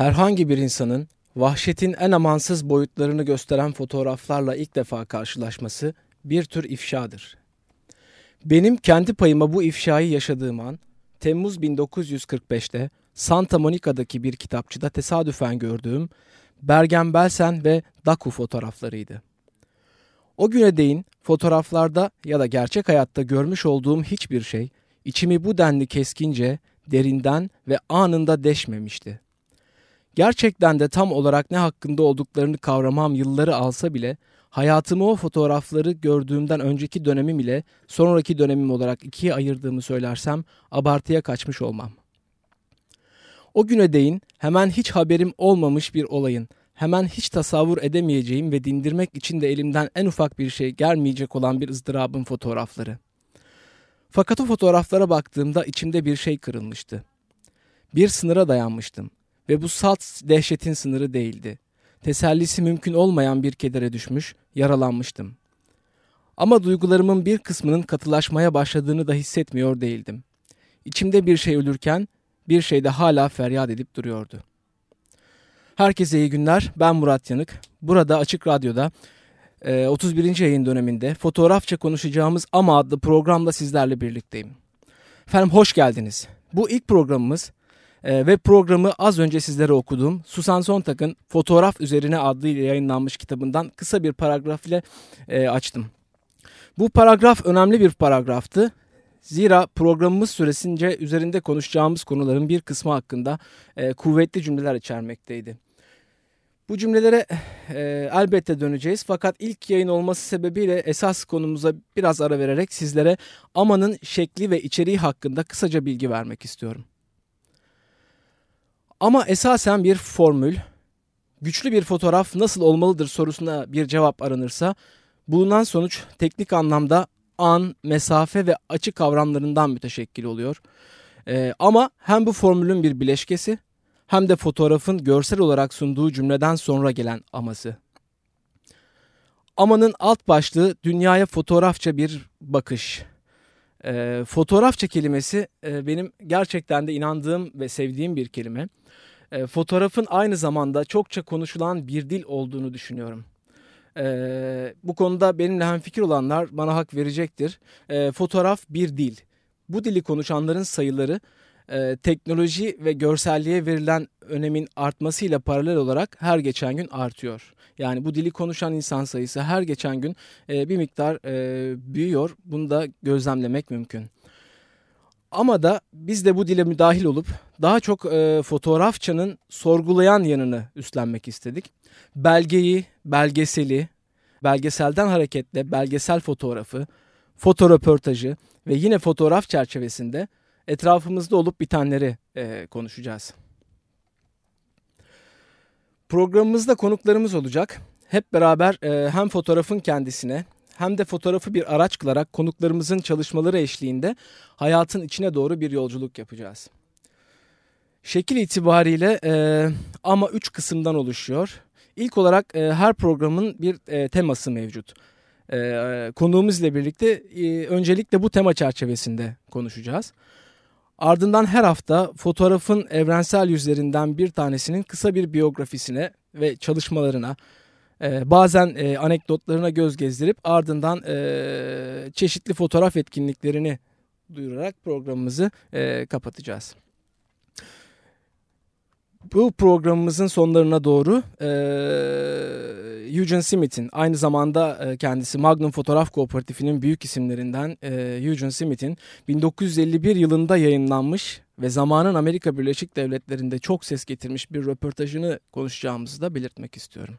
herhangi bir insanın vahşetin en amansız boyutlarını gösteren fotoğraflarla ilk defa karşılaşması bir tür ifşadır. Benim kendi payıma bu ifşayı yaşadığım an Temmuz 1945'te Santa Monica'daki bir kitapçıda tesadüfen gördüğüm Bergen-Belsen ve Daku fotoğraflarıydı. O güne değin fotoğraflarda ya da gerçek hayatta görmüş olduğum hiçbir şey içimi bu denli keskince, derinden ve anında deşmemişti. Gerçekten de tam olarak ne hakkında olduklarını kavramam yılları alsa bile hayatımı o fotoğrafları gördüğümden önceki dönemim ile sonraki dönemim olarak ikiye ayırdığımı söylersem abartıya kaçmış olmam. O güne değin hemen hiç haberim olmamış bir olayın, hemen hiç tasavvur edemeyeceğim ve dindirmek için de elimden en ufak bir şey gelmeyecek olan bir ızdırabın fotoğrafları. Fakat o fotoğraflara baktığımda içimde bir şey kırılmıştı. Bir sınıra dayanmıştım ve bu salt dehşetin sınırı değildi. Tesellisi mümkün olmayan bir kedere düşmüş, yaralanmıştım. Ama duygularımın bir kısmının katılaşmaya başladığını da hissetmiyor değildim. İçimde bir şey ölürken bir şey de hala feryat edip duruyordu. Herkese iyi günler. Ben Murat Yanık. Burada Açık Radyo'da 31. E, yayın döneminde fotoğrafça konuşacağımız Ama adlı programda sizlerle birlikteyim. Efendim hoş geldiniz. Bu ilk programımız e, ve programı az önce sizlere okuduğum Susan Sontag'ın Fotoğraf Üzerine adıyla yayınlanmış kitabından kısa bir paragraf ile e, açtım. Bu paragraf önemli bir paragraftı. Zira programımız süresince üzerinde konuşacağımız konuların bir kısmı hakkında e, kuvvetli cümleler içermekteydi. Bu cümlelere e, elbette döneceğiz fakat ilk yayın olması sebebiyle esas konumuza biraz ara vererek sizlere Aman'ın şekli ve içeriği hakkında kısaca bilgi vermek istiyorum. Ama esasen bir formül, güçlü bir fotoğraf nasıl olmalıdır sorusuna bir cevap aranırsa bulunan sonuç teknik anlamda an, mesafe ve açı kavramlarından müteşekkil oluyor. Ee, ama hem bu formülün bir bileşkesi hem de fotoğrafın görsel olarak sunduğu cümleden sonra gelen aması. Amanın alt başlığı dünyaya fotoğrafça bir bakış. E, fotoğrafça kelimesi e, benim gerçekten de inandığım ve sevdiğim bir kelime. E, fotoğrafın aynı zamanda çokça konuşulan bir dil olduğunu düşünüyorum. E, bu konuda benimle hemfikir olanlar bana hak verecektir. E, fotoğraf bir dil. Bu dili konuşanların sayıları e, teknoloji ve görselliğe verilen önemin artmasıyla paralel olarak her geçen gün artıyor. Yani bu dili konuşan insan sayısı her geçen gün e, bir miktar e, büyüyor. Bunu da gözlemlemek mümkün. Ama da biz de bu dile müdahil olup daha çok e, fotoğrafçanın sorgulayan yanını üstlenmek istedik. Belgeyi, belgeseli, belgeselden hareketle belgesel fotoğrafı, fotoröportajı ve yine fotoğraf çerçevesinde etrafımızda olup bitenleri e, konuşacağız. Programımızda konuklarımız olacak. Hep beraber e, hem fotoğrafın kendisine hem de fotoğrafı bir araç kılarak konuklarımızın çalışmaları eşliğinde hayatın içine doğru bir yolculuk yapacağız. Şekil itibariyle e, ama üç kısımdan oluşuyor. İlk olarak e, her programın bir e, teması mevcut. E, konuğumuz ile birlikte e, öncelikle bu tema çerçevesinde konuşacağız. Ardından her hafta fotoğrafın evrensel yüzlerinden bir tanesinin kısa bir biyografisine ve çalışmalarına, e, bazen e, anekdotlarına göz gezdirip ardından e, çeşitli fotoğraf etkinliklerini duyurarak programımızı e, kapatacağız. Bu programımızın sonlarına doğru Eugene Smith'in aynı zamanda e, kendisi Magnum Fotoğraf Kooperatifi'nin büyük isimlerinden e, Eugene Smith'in 1951 yılında yayınlanmış ve zamanın Amerika Birleşik Devletleri'nde çok ses getirmiş bir röportajını konuşacağımızı da belirtmek istiyorum.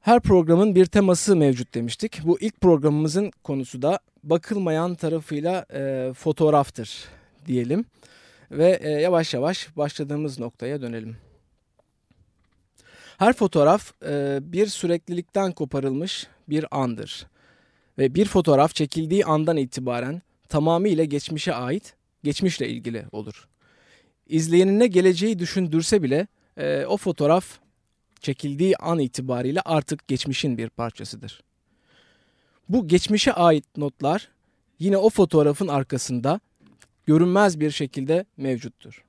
Her programın bir teması mevcut demiştik. Bu ilk programımızın konusu da bakılmayan tarafıyla e, fotoğraftır diyelim. Ve e, yavaş yavaş başladığımız noktaya dönelim. Her fotoğraf e, bir süreklilikten koparılmış bir andır. Ve bir fotoğraf çekildiği andan itibaren tamamıyla geçmişe ait, geçmişle ilgili olur. İzleyenine geleceği düşündürse bile e, o fotoğraf çekildiği an itibariyle artık geçmişin bir parçasıdır. Bu geçmişe ait notlar yine o fotoğrafın arkasında görünmez bir şekilde mevcuttur.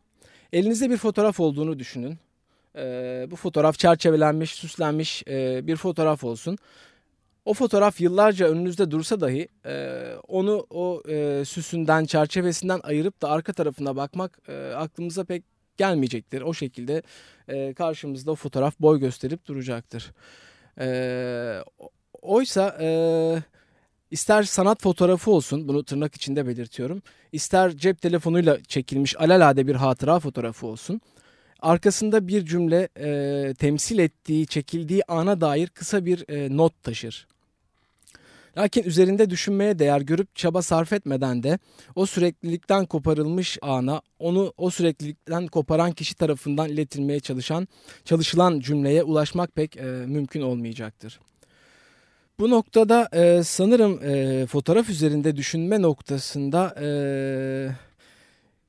Elinizde bir fotoğraf olduğunu düşünün. E, bu fotoğraf çerçevelenmiş, süslenmiş e, bir fotoğraf olsun. O fotoğraf yıllarca önünüzde dursa dahi e, onu o e, süsünden, çerçevesinden ayırıp da arka tarafına bakmak e, aklımıza pek gelmeyecektir. O şekilde e, karşımızda o fotoğraf boy gösterip duracaktır. E, oysa e, ister sanat fotoğrafı olsun, bunu tırnak içinde belirtiyorum. İster cep telefonuyla çekilmiş alalade bir hatıra fotoğrafı olsun arkasında bir cümle e, temsil ettiği, çekildiği ana dair kısa bir e, not taşır. Lakin üzerinde düşünmeye değer görüp çaba sarf etmeden de o süreklilikten koparılmış ana, onu o süreklilikten koparan kişi tarafından iletilmeye çalışan, çalışılan cümleye ulaşmak pek e, mümkün olmayacaktır. Bu noktada e, sanırım e, fotoğraf üzerinde düşünme noktasında e,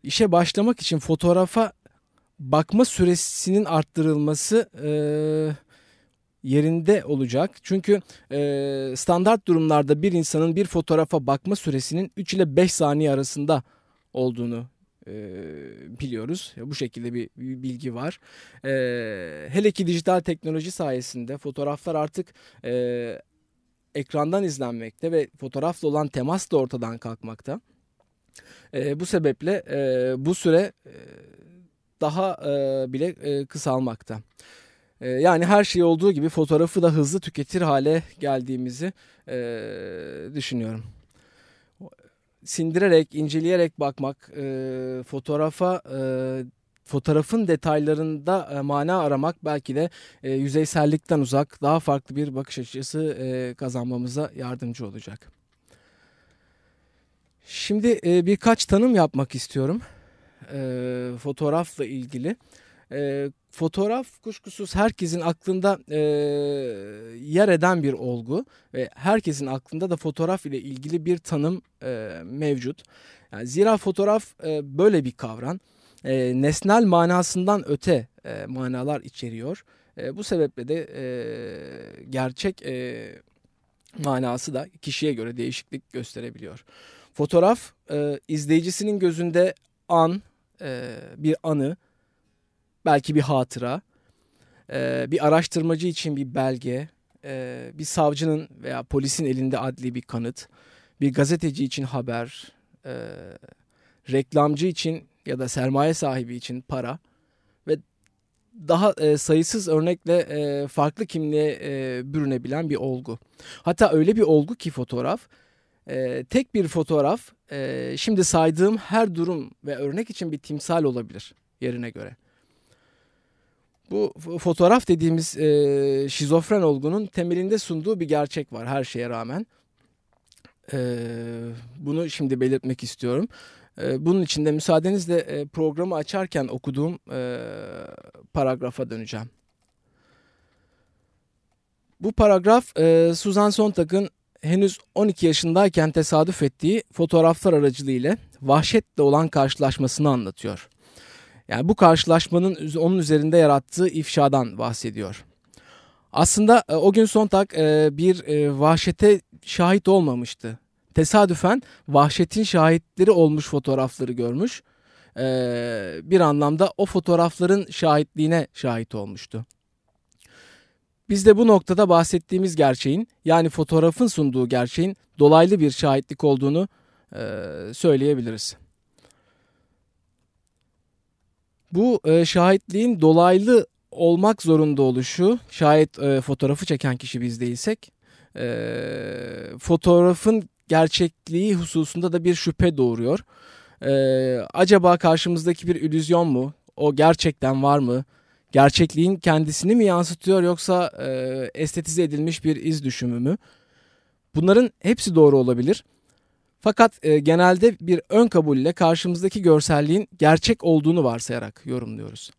işe başlamak için fotoğrafa bakma süresinin arttırılması e, yerinde olacak. Çünkü e, standart durumlarda bir insanın bir fotoğrafa bakma süresinin 3 ile 5 saniye arasında olduğunu e, biliyoruz. Bu şekilde bir, bir bilgi var. E, hele ki dijital teknoloji sayesinde fotoğraflar artık e, ekrandan izlenmekte ve fotoğrafla olan temas da ortadan kalkmakta. E, bu sebeple e, bu süre e, daha e, bile e, kısalmakta. E, yani her şey olduğu gibi fotoğrafı da hızlı tüketir hale geldiğimizi e, düşünüyorum. Sindirerek, inceleyerek bakmak, e, fotoğrafa e, fotoğrafın detaylarında e, mana aramak belki de e, yüzeysellikten uzak daha farklı bir bakış açısı e, kazanmamıza yardımcı olacak. Şimdi e, birkaç tanım yapmak istiyorum e, fotoğrafla ilgili. E, fotoğraf kuşkusuz herkesin aklında e, yer eden bir olgu ve herkesin aklında da fotoğraf ile ilgili bir tanım e, mevcut. Yani zira fotoğraf e, böyle bir kavram. E, nesnel manasından öte e, manalar içeriyor. E, bu sebeple de e, gerçek e, manası da kişiye göre değişiklik gösterebiliyor. Fotoğraf e, izleyicisinin gözünde an, e, bir anı, belki bir hatıra, e, bir araştırmacı için bir belge, e, bir savcının veya polisin elinde adli bir kanıt, bir gazeteci için haber, reklamcı için ya da sermaye sahibi için para ve daha sayısız örnekle farklı kimliğe e, bürünebilen bir olgu. Hatta öyle bir olgu ki fotoğraf tek bir fotoğraf e, şimdi saydığım her durum ve örnek için bir timsal olabilir yerine göre. Bu fotoğraf dediğimiz e, şizofren olgunun temelinde sunduğu bir gerçek var her şeye rağmen. E, bunu şimdi belirtmek istiyorum. E, bunun için de müsaadenizle e, programı açarken okuduğum e, paragrafa döneceğim. Bu paragraf e, Susan Sontag'ın henüz 12 yaşındayken tesadüf ettiği fotoğraflar aracılığıyla vahşetle olan karşılaşmasını anlatıyor. Yani bu karşılaşmanın onun üzerinde yarattığı ifşadan bahsediyor. Aslında e, o gün Sontag e, bir e, vahşete şahit olmamıştı. Tesadüfen vahşetin şahitleri olmuş fotoğrafları görmüş. Bir anlamda o fotoğrafların şahitliğine şahit olmuştu. Biz de bu noktada bahsettiğimiz gerçeğin yani fotoğrafın sunduğu gerçeğin dolaylı bir şahitlik olduğunu e, söyleyebiliriz. Bu e, şahitliğin dolaylı olmak zorunda oluşu şayet e, fotoğrafı çeken kişi biz değilsek e, fotoğrafın gerçekliği hususunda da bir şüphe doğuruyor. E, acaba karşımızdaki bir illüzyon mu? O gerçekten var mı? Gerçekliğin kendisini mi yansıtıyor yoksa e, estetize edilmiş bir iz düşümü mü? Bunların hepsi doğru olabilir. Fakat e, genelde bir ön kabulle karşımızdaki görselliğin gerçek olduğunu varsayarak yorumluyoruz.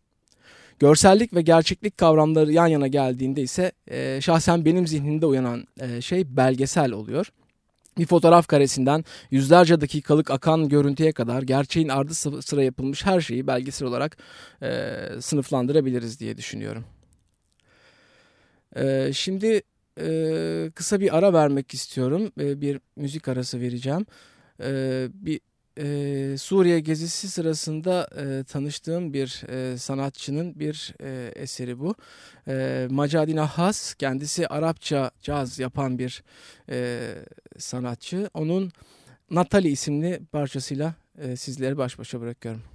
Görsellik ve gerçeklik kavramları yan yana geldiğinde ise e, şahsen benim zihnimde uyanan e, şey belgesel oluyor bir fotoğraf karesinden yüzlerce dakikalık akan görüntüye kadar gerçeğin ardı sıra yapılmış her şeyi belgesel olarak e, sınıflandırabiliriz diye düşünüyorum. E, şimdi e, kısa bir ara vermek istiyorum. E, bir müzik arası vereceğim. E, bir e, Suriye gezisi sırasında e, tanıştığım bir e, sanatçının bir e, eseri bu. E, Macadi Nahas kendisi Arapça caz yapan bir e, sanatçı. Onun Natali isimli parçasıyla e, sizleri baş başa bırakıyorum.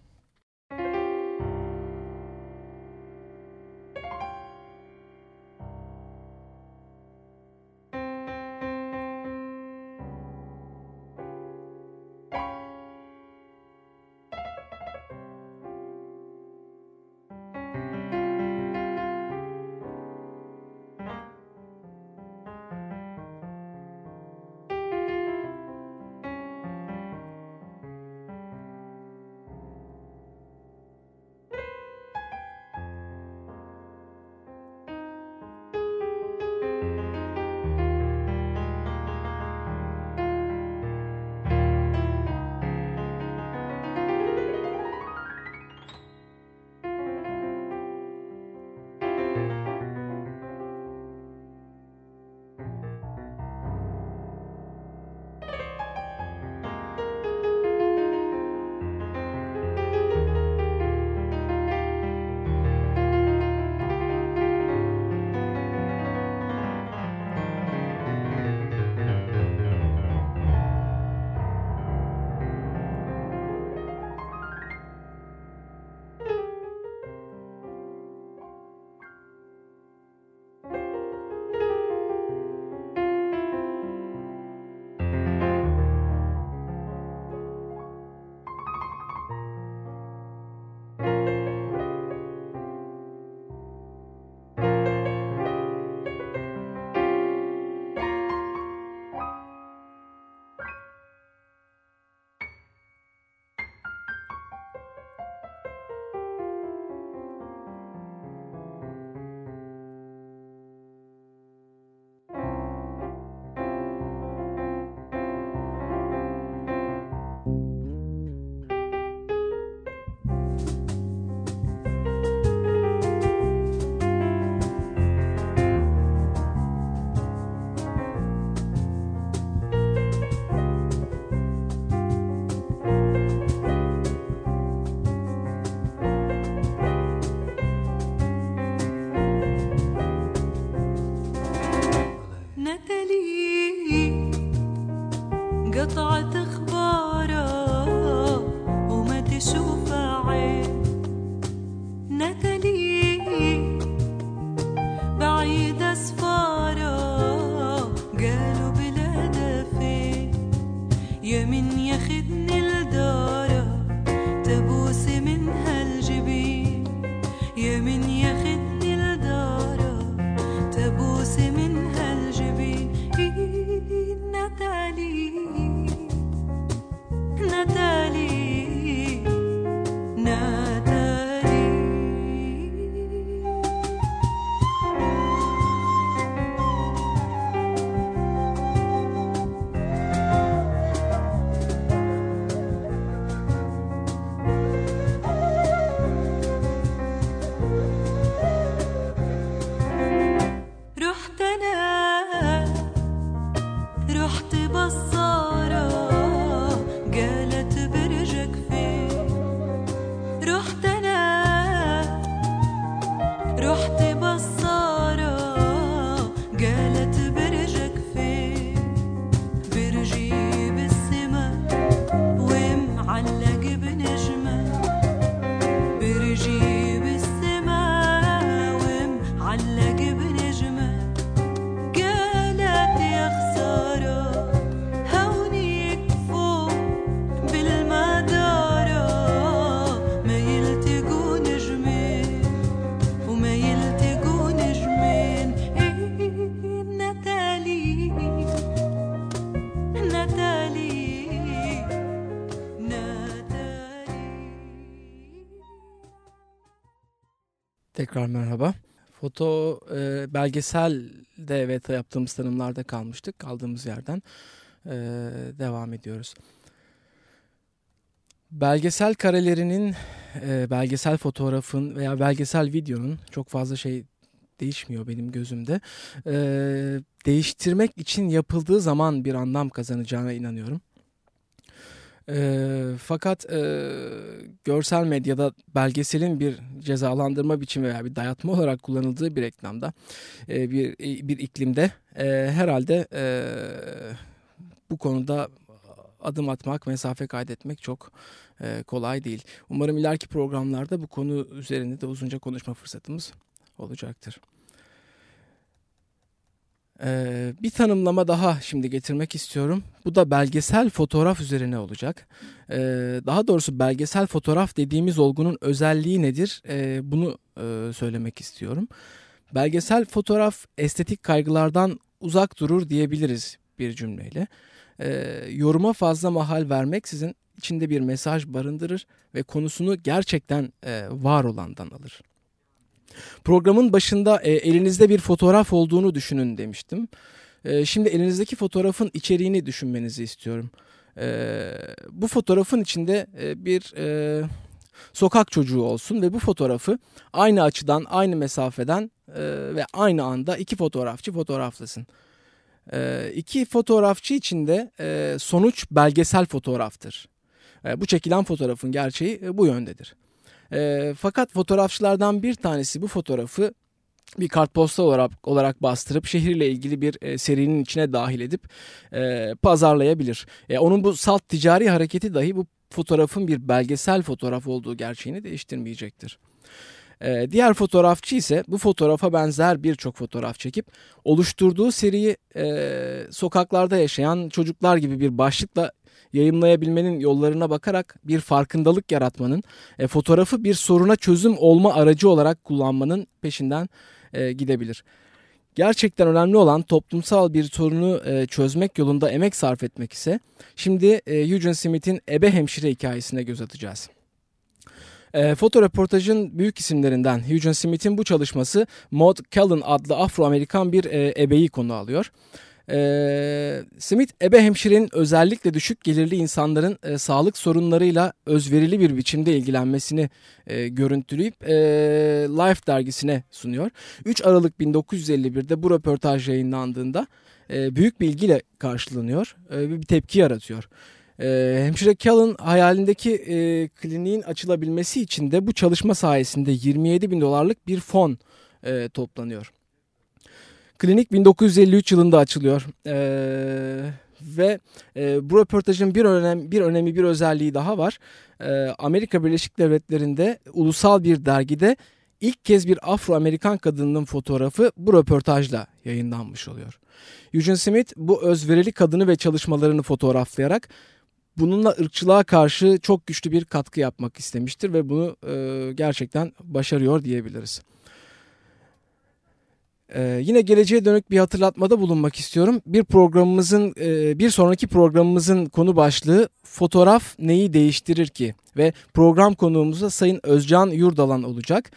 Foto e, belgeselde evet yaptığımız tanımlarda kalmıştık. Kaldığımız yerden e, devam ediyoruz. Belgesel karelerinin, e, belgesel fotoğrafın veya belgesel videonun çok fazla şey değişmiyor benim gözümde. E, değiştirmek için yapıldığı zaman bir anlam kazanacağına inanıyorum. E, fakat e, görsel medyada belgeselin bir cezalandırma biçimi veya bir dayatma olarak kullanıldığı bir reklamda e, bir bir iklimde e, herhalde e, bu konuda adım atmak, mesafe kaydetmek çok e, kolay değil. Umarım ileriki programlarda bu konu üzerinde de uzunca konuşma fırsatımız olacaktır. Ee, bir tanımlama daha şimdi getirmek istiyorum. Bu da belgesel fotoğraf üzerine olacak. Ee, daha doğrusu belgesel fotoğraf dediğimiz olgunun özelliği nedir? Ee, bunu e, söylemek istiyorum. Belgesel fotoğraf estetik kaygılardan uzak durur diyebiliriz bir cümleyle. Ee, yoruma fazla mahal vermek sizin içinde bir mesaj barındırır ve konusunu gerçekten e, var olandan alır. Programın başında e, elinizde bir fotoğraf olduğunu düşünün demiştim. E, şimdi elinizdeki fotoğrafın içeriğini düşünmenizi istiyorum. E, bu fotoğrafın içinde e, bir e, sokak çocuğu olsun ve bu fotoğrafı aynı açıdan, aynı mesafeden e, ve aynı anda iki fotoğrafçı fotoğraflasın. E, iki fotoğrafçı içinde e, sonuç belgesel fotoğraftır. E, bu çekilen fotoğrafın gerçeği e, bu yöndedir. E, fakat fotoğrafçılardan bir tanesi bu fotoğrafı bir kartpostal olarak olarak bastırıp şehirle ilgili bir e, serinin içine dahil edip e, pazarlayabilir. E, onun bu salt ticari hareketi dahi bu fotoğrafın bir belgesel fotoğraf olduğu gerçeğini değiştirmeyecektir. E, diğer fotoğrafçı ise bu fotoğrafa benzer birçok fotoğraf çekip oluşturduğu seriyi e, sokaklarda yaşayan çocuklar gibi bir başlıkla yayımlayabilmenin yollarına bakarak bir farkındalık yaratmanın, e, fotoğrafı bir soruna çözüm olma aracı olarak kullanmanın peşinden e, gidebilir. Gerçekten önemli olan toplumsal bir sorunu e, çözmek yolunda emek sarf etmek ise şimdi e, Eugene Smith'in ebe hemşire hikayesine göz atacağız. E, fotoreportajın büyük isimlerinden Eugene Smith'in bu çalışması Maud Callan adlı Afro-Amerikan bir e, ebeyi konu alıyor. Ee, Smith ebe hemşirenin özellikle düşük gelirli insanların e, sağlık sorunlarıyla özverili bir biçimde ilgilenmesini e, görüntüleyip e, Life dergisine sunuyor. 3 Aralık 1951'de bu röportaj yayınlandığında e, büyük bir ilgiyle karşılanıyor e, ve bir tepki yaratıyor. E, hemşire Callan hayalindeki e, kliniğin açılabilmesi için de bu çalışma sayesinde 27 bin dolarlık bir fon e, toplanıyor. Klinik 1953 yılında açılıyor. Ee, ve e, bu röportajın bir önem bir önemi bir özelliği daha var. Ee, Amerika Birleşik Devletleri'nde ulusal bir dergide ilk kez bir Afro-Amerikan kadının fotoğrafı bu röportajla yayınlanmış oluyor. Eugene Smith bu özverili kadını ve çalışmalarını fotoğraflayarak bununla ırkçılığa karşı çok güçlü bir katkı yapmak istemiştir ve bunu e, gerçekten başarıyor diyebiliriz. Ee, yine geleceğe dönük bir hatırlatmada bulunmak istiyorum. Bir programımızın, e, bir sonraki programımızın konu başlığı fotoğraf neyi değiştirir ki? Ve program konuğumuz da Sayın Özcan Yurdalan olacak.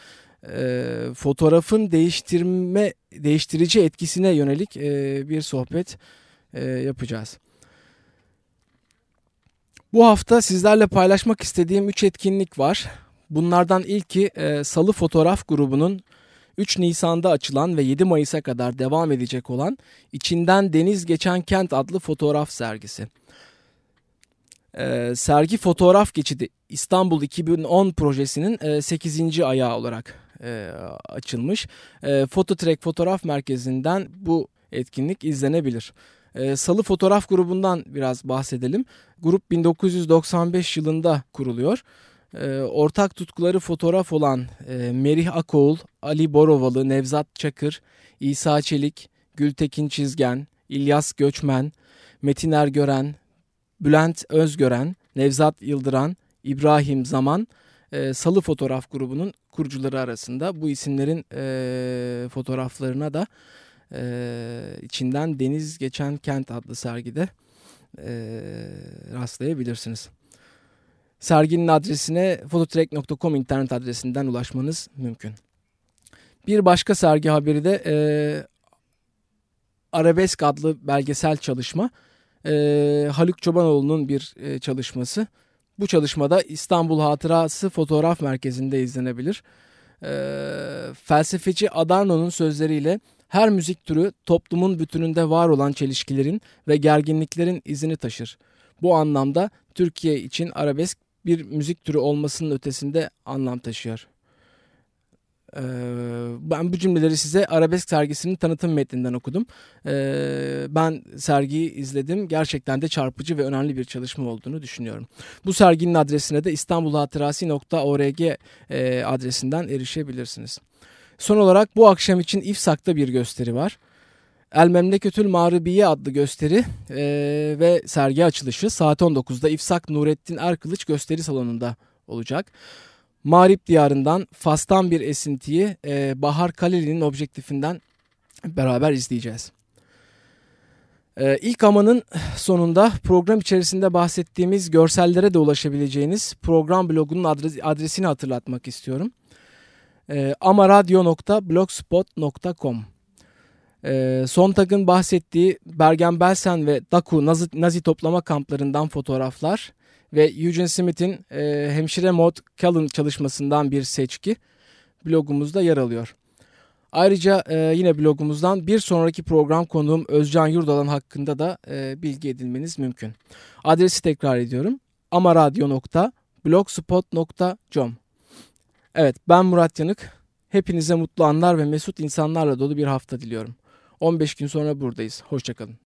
E, fotoğrafın değiştirme, değiştirici etkisine yönelik e, bir sohbet e, yapacağız. Bu hafta sizlerle paylaşmak istediğim üç etkinlik var. Bunlardan ilki e, Salı Fotoğraf Grubu'nun 3 Nisan'da açılan ve 7 Mayıs'a kadar devam edecek olan İçinden Deniz Geçen Kent adlı fotoğraf sergisi. Ee, sergi Fotoğraf Geçidi İstanbul 2010 projesinin e, 8. ayağı olarak e, açılmış. E, Fototrek Fotoğraf Merkezi'nden bu etkinlik izlenebilir. E, Salı Fotoğraf Grubu'ndan biraz bahsedelim. Grup 1995 yılında kuruluyor e, ortak tutkuları fotoğraf olan e, Merih Akoğul, Ali Borovalı, Nevzat Çakır, İsa Çelik, Gültekin Çizgen, İlyas Göçmen, Metin Ergören, Bülent Özgören, Nevzat Yıldıran, İbrahim Zaman, e, Salı Fotoğraf grubunun kurucuları arasında. Bu isimlerin e, fotoğraflarına da içinden Deniz Geçen Kent adlı sergide rastlayabilirsiniz. Serginin adresine fototrek.com internet adresinden ulaşmanız mümkün. Bir başka sergi haberi de e, Arabesk adlı belgesel çalışma. E, Haluk Çobanoğlu'nun bir e, çalışması. Bu çalışmada İstanbul Hatırası Fotoğraf Merkezi'nde izlenebilir. E, felsefeci Adorno'nun sözleriyle her müzik türü toplumun bütününde var olan çelişkilerin ve gerginliklerin izini taşır. Bu anlamda Türkiye için arabesk bir müzik türü olmasının ötesinde anlam taşıyor. Ee, ben bu cümleleri size Arabesk sergisinin tanıtım metninden okudum. Ee, ben sergiyi izledim. Gerçekten de çarpıcı ve önemli bir çalışma olduğunu düşünüyorum. Bu serginin adresine de istanbulhatırasi.org e, adresinden erişebilirsiniz. Son olarak bu akşam için İfsak'ta bir gösteri var. El Memleketül Mağribiye adlı gösteri e, ve sergi açılışı saat 19'da İfsak Nurettin Erkılıç gösteri salonunda olacak. Mağrip diyarından Fas'tan bir esintiyi e, Bahar Kaleli'nin objektifinden beraber izleyeceğiz. E, ilk amanın sonunda program içerisinde bahsettiğimiz görsellere de ulaşabileceğiniz program blogunun adres, adresini hatırlatmak istiyorum. E, amaradyo.blogspot.com e, Sontag'ın bahsettiği Bergen-Belsen ve Daku Nazi, Nazi toplama kamplarından fotoğraflar ve Eugene Smith'in e, hemşire Maud Callan çalışmasından bir seçki blogumuzda yer alıyor. Ayrıca e, yine blogumuzdan bir sonraki program konuğum Özcan Yurdalan hakkında da e, bilgi edinmeniz mümkün. Adresi tekrar ediyorum. amaradyo.blogspot.com Evet ben Murat Yanık. Hepinize mutlu anlar ve mesut insanlarla dolu bir hafta diliyorum. 15 gün sonra buradayız. Hoşçakalın.